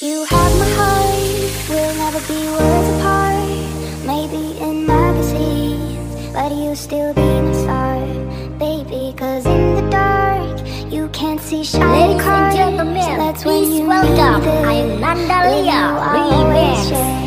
You have my heart, we'll never be worlds apart. Maybe in magazines, but you'll still be my star. Baby, cause in the dark, you can't see shining Ladies cars. and gentlemen, so that's please when you welcome, I'm Nanda Remix.